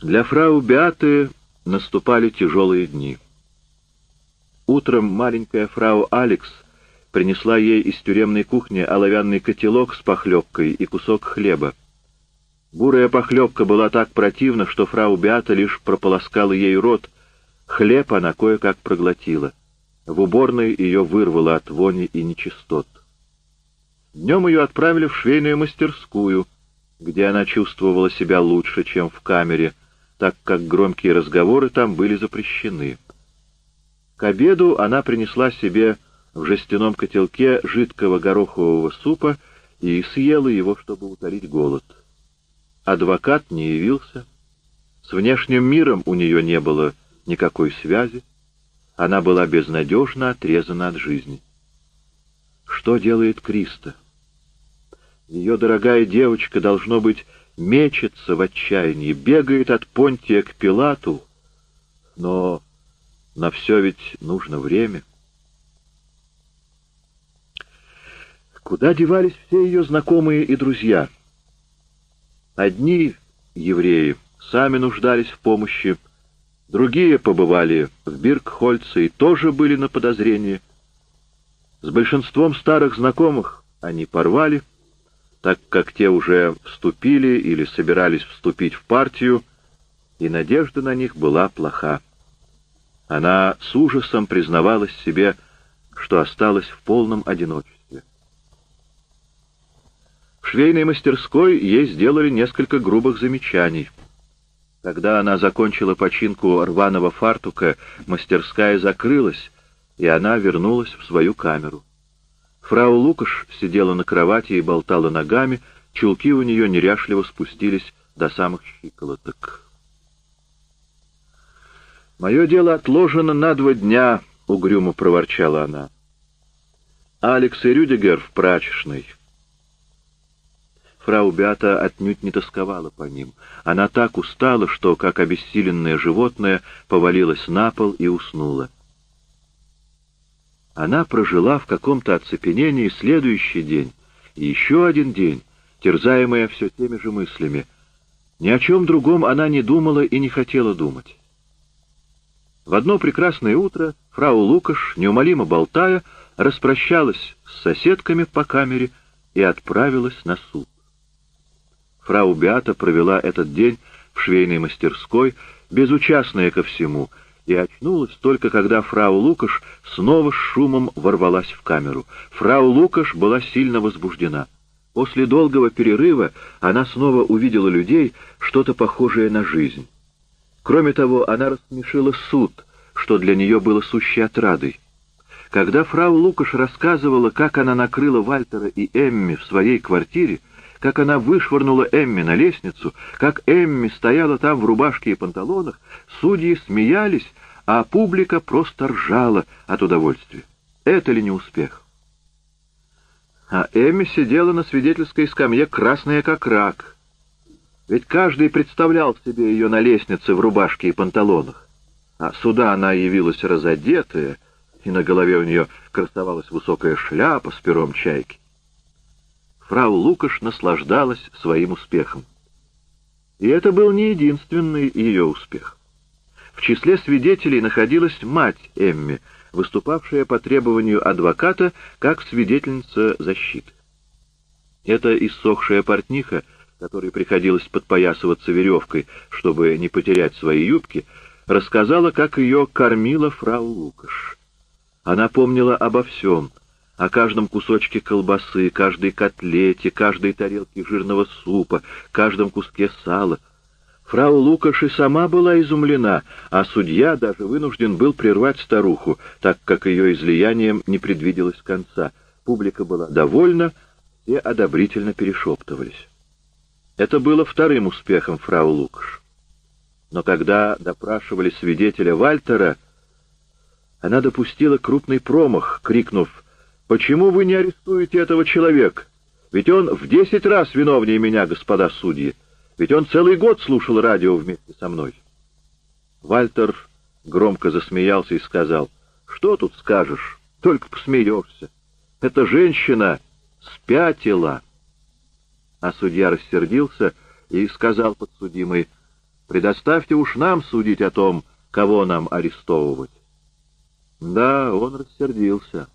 Для фрау Беаты наступали тяжелые дни. Утром маленькая фрау Алекс принесла ей из тюремной кухни оловянный котелок с похлебкой и кусок хлеба. Бурая похлебка была так противна, что фрау Беата лишь прополоскала ей рот, хлеб она кое-как проглотила. В уборной ее вырвало от вони и нечистот. Днем ее отправили в швейную мастерскую, где она чувствовала себя лучше, чем в камере, так как громкие разговоры там были запрещены. К обеду она принесла себе в жестяном котелке жидкого горохового супа и съела его, чтобы утолить голод. Адвокат не явился. С внешним миром у нее не было никакой связи. Она была безнадежно отрезана от жизни. Что делает Криста? Ее дорогая девочка, должно быть, мечется в отчаянии, бегает от Понтия к Пилату, но на все ведь нужно время. Куда девались все ее знакомые и друзья? Одни евреи сами нуждались в помощи, другие побывали в Биркхольце и тоже были на подозрении. С большинством старых знакомых они порвали, так как те уже вступили или собирались вступить в партию, и надежда на них была плоха. Она с ужасом признавалась себе, что осталась в полном одиночестве. В швейной мастерской ей сделали несколько грубых замечаний. Когда она закончила починку рваного фартука, мастерская закрылась, и она вернулась в свою камеру. Фрау Лукаш сидела на кровати и болтала ногами, чулки у нее неряшливо спустились до самых щиколоток. «Мое дело отложено на два дня», — угрюмо проворчала она. «Алекс и Рюдигер в прачечной». Фрау Беата отнюдь не тосковала по ним. Она так устала, что, как обессиленное животное, повалилась на пол и уснула. Она прожила в каком-то оцепенении следующий день и еще один день, терзаемая все теми же мыслями. Ни о чем другом она не думала и не хотела думать. В одно прекрасное утро фрау Лукаш, неумолимо болтая, распрощалась с соседками по камере и отправилась на суд. Фрау Беата провела этот день в швейной мастерской, безучастная ко всему — и очнулась только когда фрау Лукаш снова с шумом ворвалась в камеру. Фрау Лукаш была сильно возбуждена. После долгого перерыва она снова увидела людей, что-то похожее на жизнь. Кроме того, она рассмешила суд, что для нее было сущей отрадой. Когда фрау Лукаш рассказывала, как она накрыла Вальтера и Эмми в своей квартире, как она вышвырнула Эмми на лестницу, как Эмми стояла там в рубашке и панталонах, судьи смеялись, а публика просто ржала от удовольствия. Это ли не успех? А Эмми сидела на свидетельской скамье, красная как рак. Ведь каждый представлял себе ее на лестнице в рубашке и панталонах. А сюда она явилась разодетая, и на голове у нее красовалась высокая шляпа с пером чайки фрау Лукаш наслаждалась своим успехом. И это был не единственный ее успех. В числе свидетелей находилась мать Эмми, выступавшая по требованию адвоката как свидетельница защиты. Эта иссохшая портниха, которой приходилось подпоясываться веревкой, чтобы не потерять свои юбки, рассказала, как ее кормила фрау Лукаш. Она помнила обо всем — о каждом кусочке колбасы, каждой котлете, каждой тарелке жирного супа, каждом куске сала. Фрау Лукаш и сама была изумлена, а судья даже вынужден был прервать старуху, так как ее излиянием не предвиделось конца. Публика была довольна, все одобрительно перешептывались. Это было вторым успехом фрау Лукаш. Но когда допрашивали свидетеля Вальтера, она допустила крупный промах, крикнув Почему вы не арестуете этого человека? Ведь он в десять раз виновнее меня, господа судьи. Ведь он целый год слушал радио вместе со мной. Вальтер громко засмеялся и сказал, «Что тут скажешь? Только посмеешься. Эта женщина спятила». А судья рассердился и сказал подсудимый, Предоставьте уж нам судить о том, кого нам арестовывать. Да, он рассердился.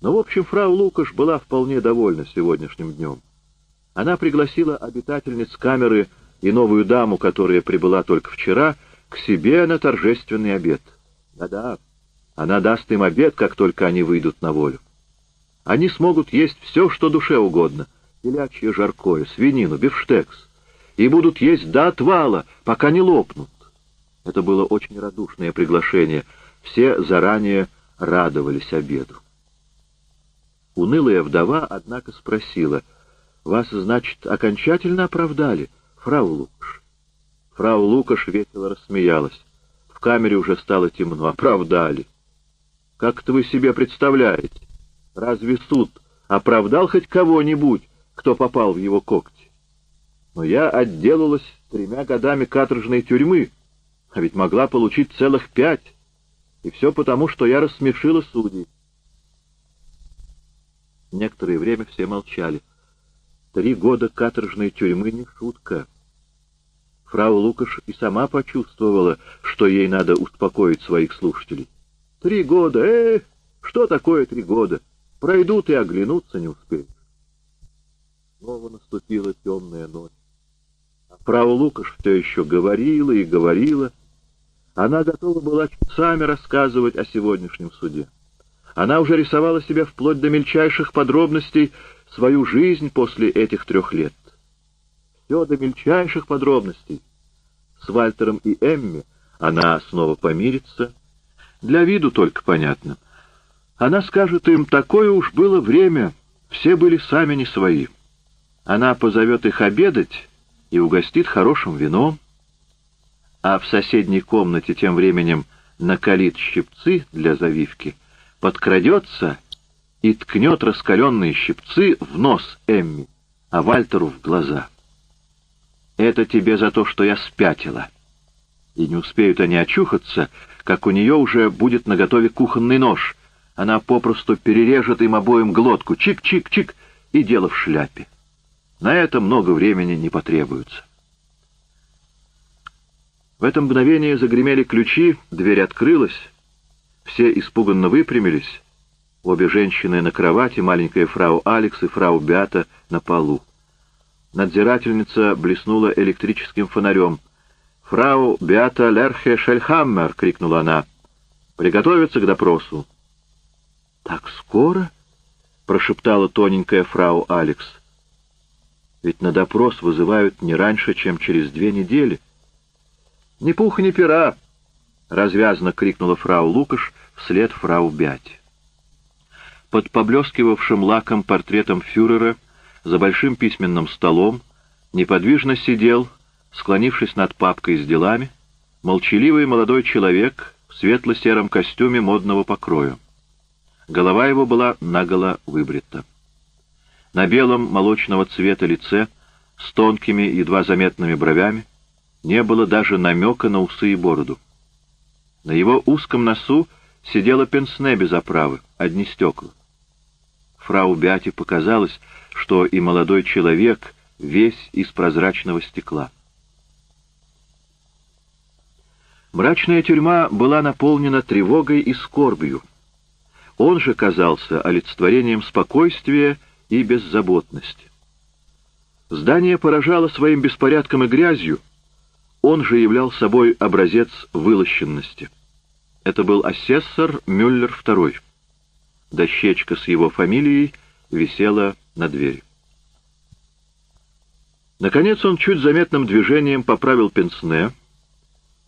Но, в общем, фрау Лукаш была вполне довольна сегодняшним днем. Она пригласила обитательниц камеры и новую даму, которая прибыла только вчера, к себе на торжественный обед. Да-да, она даст им обед, как только они выйдут на волю. Они смогут есть все, что душе угодно. Телячье жаркое, свинину, бифштекс. И будут есть до отвала, пока не лопнут. Это было очень радушное приглашение. Все заранее радовались обеду. Унылая вдова, однако, спросила, «Вас, значит, окончательно оправдали, фрау Лукаш?» Фрау Лукаш весело рассмеялась. В камере уже стало темно. «Оправдали!» «Как это вы себе представляете? Разве суд оправдал хоть кого-нибудь, кто попал в его когти? Но я отделалась тремя годами каторжной тюрьмы, а ведь могла получить целых пять. И все потому, что я рассмешила судей. Некоторое время все молчали. Три года каторжной тюрьмы не шутка. Фрау Лукаш и сама почувствовала, что ей надо успокоить своих слушателей. Три года, э, что такое три года? Пройдут и оглянуться не успеют. Снова наступила темная ночь. А фрау Лукаш все еще говорила и говорила, она готова была часами рассказывать о сегодняшнем суде. Она уже рисовала себе вплоть до мельчайших подробностей свою жизнь после этих трех лет. Все до мельчайших подробностей. С Вальтером и Эмми она снова помирится. Для виду только понятно. Она скажет им, такое уж было время, все были сами не свои. Она позовет их обедать и угостит хорошим вином а в соседней комнате тем временем накалит щипцы для завивки, подкрадется и ткнет раскаленные щипцы в нос Эмми, а Вальтеру в глаза. «Это тебе за то, что я спятила». И не успеют они очухаться, как у нее уже будет наготове кухонный нож. Она попросту перережет им обоим глотку, чик-чик-чик, и дело в шляпе. На это много времени не потребуется. В это мгновение загремели ключи, дверь открылась. Все испуганно выпрямились. Обе женщины на кровати, маленькая фрау Алекс и фрау Бята на полу. Надзирательница блеснула электрическим фонарем. «Фрау Бята Лерхе Шельхаммер!» — крикнула она. «Приготовиться к допросу!» «Так скоро?» — прошептала тоненькая фрау Алекс. «Ведь на допрос вызывают не раньше, чем через две недели». «Ни пуха, ни пера!» — развязно крикнула фрау Лукаш вслед фрау Бять. Под поблескивавшим лаком портретом фюрера за большим письменным столом неподвижно сидел, склонившись над папкой с делами, молчаливый молодой человек в светло-сером костюме модного покроя. Голова его была наголо выбрита. На белом молочного цвета лице с тонкими, едва заметными бровями не было даже намека на усы и бороду. На его узком носу сидела пенсне без оправы, одни стекла. Фрау Бяти показалось, что и молодой человек весь из прозрачного стекла. Мрачная тюрьма была наполнена тревогой и скорбью. Он же казался олицетворением спокойствия и беззаботности. Здание поражало своим беспорядком и грязью, он же являл собой образец вылощенности. Это был асессор Мюллер II. Дощечка с его фамилией висела на двери. Наконец он чуть заметным движением поправил пенсне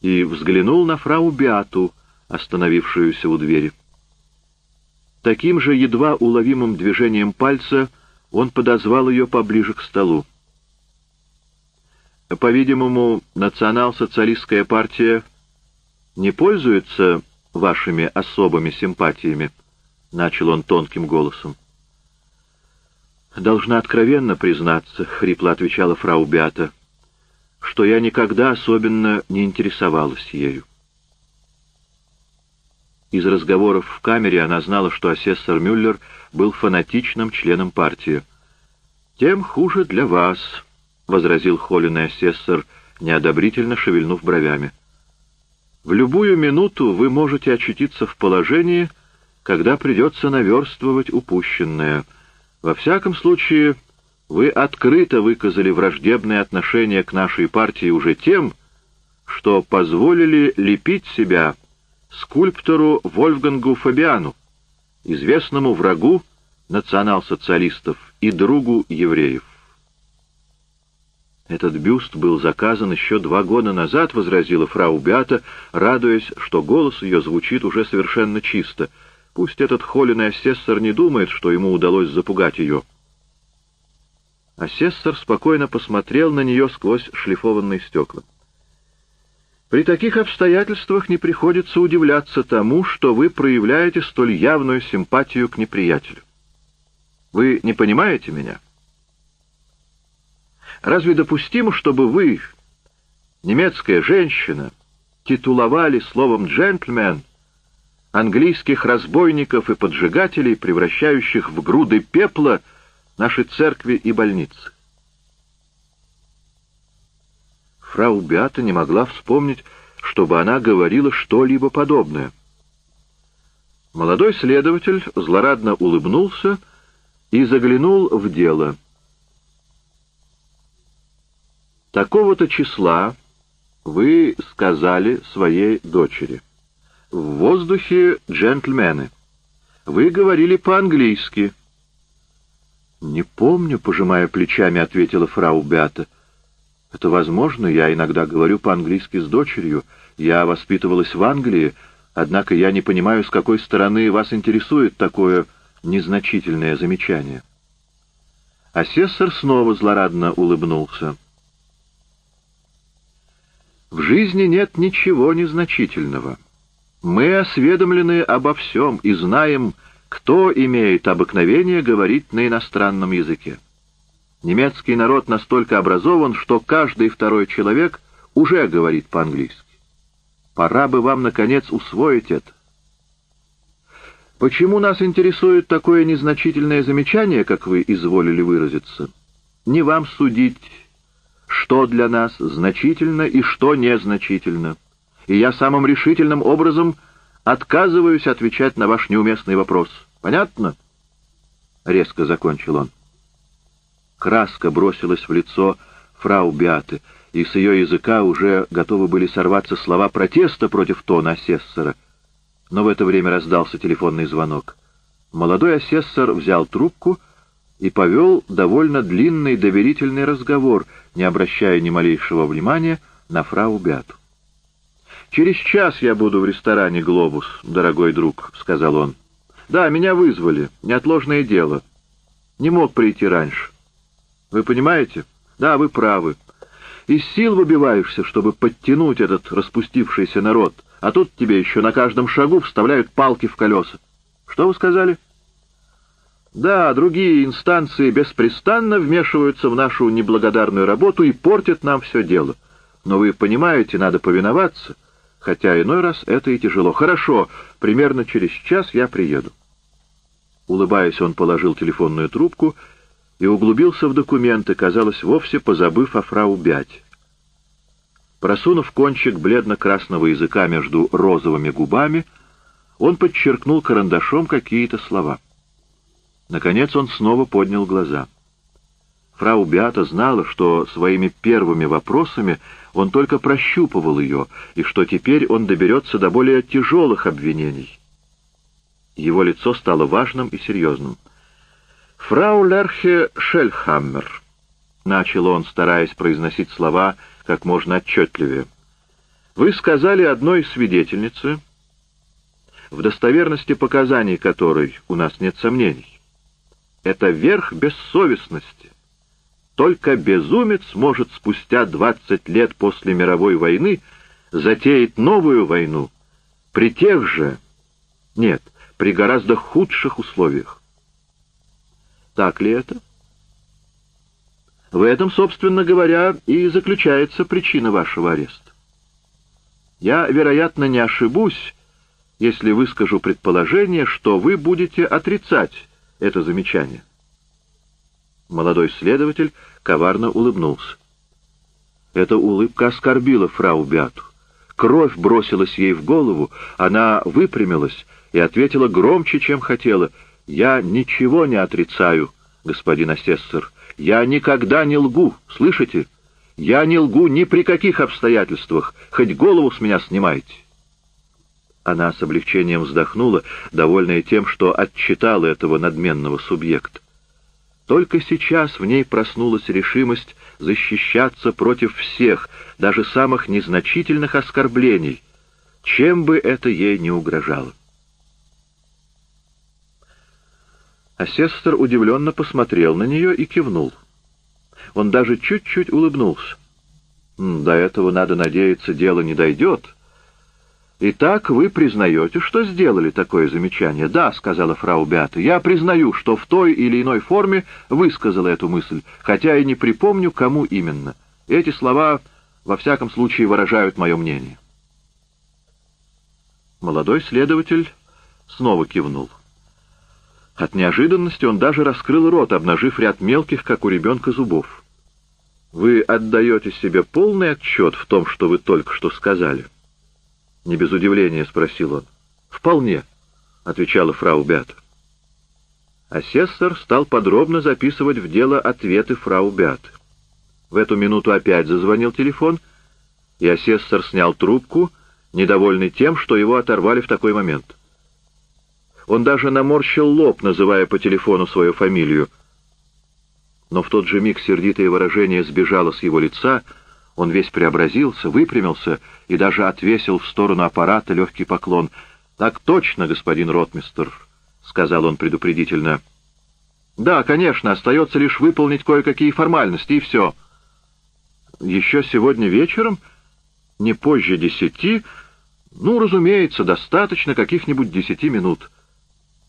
и взглянул на фрау Биату, остановившуюся у двери. Таким же едва уловимым движением пальца он подозвал ее поближе к столу. По-видимому, национал-социалистская партия не пользуется вашими особыми симпатиями, — начал он тонким голосом. «Должна откровенно признаться», — хрипло отвечала фрау Бята, — «что я никогда особенно не интересовалась ею». Из разговоров в камере она знала, что асессор Мюллер был фанатичным членом партии. «Тем хуже для вас», — возразил холеный асессор, неодобрительно шевельнув бровями. В любую минуту вы можете очутиться в положении, когда придется наверстывать упущенное. Во всяком случае, вы открыто выказали враждебное отношение к нашей партии уже тем, что позволили лепить себя скульптору Вольфгангу Фабиану, известному врагу национал-социалистов и другу евреев. «Этот бюст был заказан еще два года назад», — возразила фрау Беата, радуясь, что голос ее звучит уже совершенно чисто. «Пусть этот холеный асессор не думает, что ему удалось запугать ее». Асессор спокойно посмотрел на нее сквозь шлифованные стекла. «При таких обстоятельствах не приходится удивляться тому, что вы проявляете столь явную симпатию к неприятелю. Вы не понимаете меня?» Разве допустимо, чтобы вы, немецкая женщина, титуловали словом «джентльмен» английских разбойников и поджигателей, превращающих в груды пепла наши церкви и больницы? Фрау Беата не могла вспомнить, чтобы она говорила что-либо подобное. Молодой следователь злорадно улыбнулся и заглянул в дело — Такого-то числа вы сказали своей дочери. В воздухе джентльмены. Вы говорили по-английски. «Не помню», — пожимая плечами, ответила фрау Беата. «Это возможно, я иногда говорю по-английски с дочерью. Я воспитывалась в Англии, однако я не понимаю, с какой стороны вас интересует такое незначительное замечание». Асессор снова злорадно улыбнулся. В жизни нет ничего незначительного. Мы осведомлены обо всем и знаем, кто имеет обыкновение говорить на иностранном языке. Немецкий народ настолько образован, что каждый второй человек уже говорит по-английски. Пора бы вам, наконец, усвоить это. Почему нас интересует такое незначительное замечание, как вы изволили выразиться? Не вам судить, что для нас значительно и что незначительно, и я самым решительным образом отказываюсь отвечать на ваш неуместный вопрос. Понятно?» Резко закончил он. Краска бросилась в лицо фрау Биаты, и с ее языка уже готовы были сорваться слова протеста против тона асессора. Но в это время раздался телефонный звонок. Молодой асессор взял трубку и повел довольно длинный доверительный разговор, не обращая ни малейшего внимания на фрау Бяту. «Через час я буду в ресторане «Глобус», дорогой друг», — сказал он. «Да, меня вызвали. Неотложное дело. Не мог прийти раньше. Вы понимаете? Да, вы правы. Из сил выбиваешься, чтобы подтянуть этот распустившийся народ, а тут тебе еще на каждом шагу вставляют палки в колеса. Что вы сказали?» Да, другие инстанции беспрестанно вмешиваются в нашу неблагодарную работу и портят нам все дело. Но вы понимаете, надо повиноваться, хотя иной раз это и тяжело. Хорошо, примерно через час я приеду. Улыбаясь, он положил телефонную трубку и углубился в документы, казалось, вовсе позабыв о фрау Бять. Просунув кончик бледно-красного языка между розовыми губами, он подчеркнул карандашом какие-то слова — Наконец он снова поднял глаза. Фрау Беата знала, что своими первыми вопросами он только прощупывал ее, и что теперь он доберется до более тяжелых обвинений. Его лицо стало важным и серьезным. «Фрау Лерхе Шельхаммер», — начал он, стараясь произносить слова как можно отчетливее, — «вы сказали одной свидетельнице, в достоверности показаний которой у нас нет сомнений, это верх бессовестности. Только безумец может спустя двадцать лет после мировой войны затеять новую войну при тех же, нет, при гораздо худших условиях. Так ли это? В этом, собственно говоря, и заключается причина вашего ареста. Я, вероятно, не ошибусь, если выскажу предположение, что вы будете отрицать это замечание. Молодой следователь коварно улыбнулся. Эта улыбка оскорбила фрау Бяту. Кровь бросилась ей в голову, она выпрямилась и ответила громче, чем хотела. «Я ничего не отрицаю, господин асессор. Я никогда не лгу, слышите? Я не лгу ни при каких обстоятельствах, хоть голову с меня снимайте». Она с облегчением вздохнула, довольная тем, что отчитала этого надменного субъекта. Только сейчас в ней проснулась решимость защищаться против всех, даже самых незначительных оскорблений, чем бы это ей не угрожало. Асестер удивленно посмотрел на нее и кивнул. Он даже чуть-чуть улыбнулся. «До этого, надо надеяться, дело не дойдет», «Итак, вы признаете, что сделали такое замечание?» «Да», — сказала фрау Беата, — «я признаю, что в той или иной форме высказала эту мысль, хотя и не припомню, кому именно. Эти слова, во всяком случае, выражают мое мнение». Молодой следователь снова кивнул. От неожиданности он даже раскрыл рот, обнажив ряд мелких, как у ребенка, зубов. «Вы отдаете себе полный отчет в том, что вы только что сказали?» Не без удивления спросил он. «Вполне», — отвечала фрау Беата. Асессор стал подробно записывать в дело ответы фрау Беаты. В эту минуту опять зазвонил телефон, и асессор снял трубку, недовольный тем, что его оторвали в такой момент. Он даже наморщил лоб, называя по телефону свою фамилию. Но в тот же миг сердитое выражение сбежало с его лица — он весь преобразился, выпрямился и даже отвесил в сторону аппарата легкий поклон. «Так точно, господин ротмистер», — сказал он предупредительно. «Да, конечно, остается лишь выполнить кое-какие формальности, и все». «Еще сегодня вечером? Не позже десяти? Ну, разумеется, достаточно каких-нибудь десяти минут».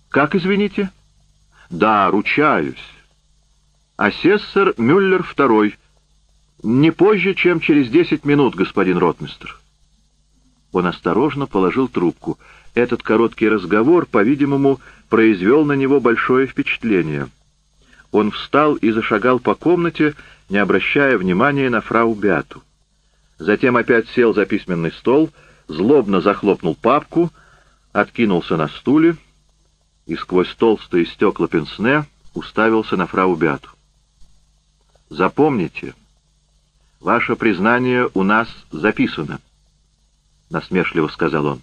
«Как, извините?» «Да, ручаюсь». «Асессор Мюллер второй». «Не позже, чем через десять минут, господин ротмистр». Он осторожно положил трубку. Этот короткий разговор, по-видимому, произвел на него большое впечатление. Он встал и зашагал по комнате, не обращая внимания на фрау Бяту. Затем опять сел за письменный стол, злобно захлопнул папку, откинулся на стуле и сквозь толстые стекла пенсне уставился на фрау Бяту. «Запомните», «Ваше признание у нас записано», — насмешливо сказал он.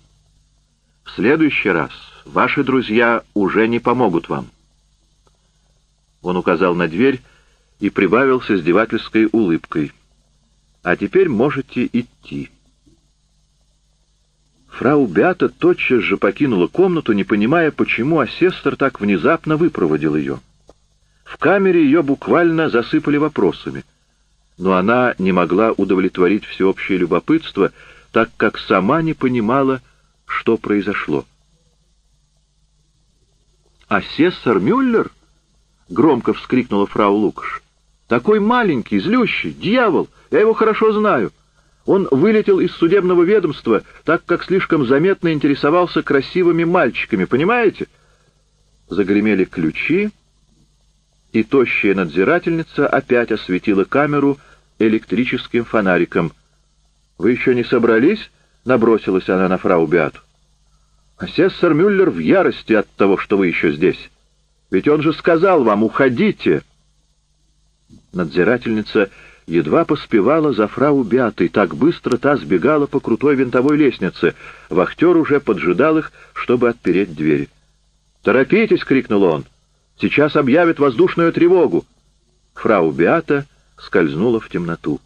«В следующий раз ваши друзья уже не помогут вам». Он указал на дверь и прибавил с издевательской улыбкой. «А теперь можете идти». Фрау Беата тотчас же покинула комнату, не понимая, почему асессор так внезапно выпроводил ее. В камере ее буквально засыпали вопросами — но она не могла удовлетворить всеобщее любопытство, так как сама не понимала, что произошло. «Асессор Мюллер?» — громко вскрикнула фрау Лукаш. «Такой маленький, злющий, дьявол! Я его хорошо знаю. Он вылетел из судебного ведомства, так как слишком заметно интересовался красивыми мальчиками, понимаете?» Загремели ключи, и тощая надзирательница опять осветила камеру электрическим фонариком. «Вы еще не собрались?» — набросилась она на фрау Беату. «Асессор Мюллер в ярости от того, что вы еще здесь. Ведь он же сказал вам, уходите!» Надзирательница едва поспевала за фрау Беатой, так быстро та сбегала по крутой винтовой лестнице. Вахтер уже поджидал их, чтобы отпереть дверь. «Торопитесь!» — крикнул он. «Сейчас объявят воздушную тревогу!» Фрау Беата скользнула в темноту.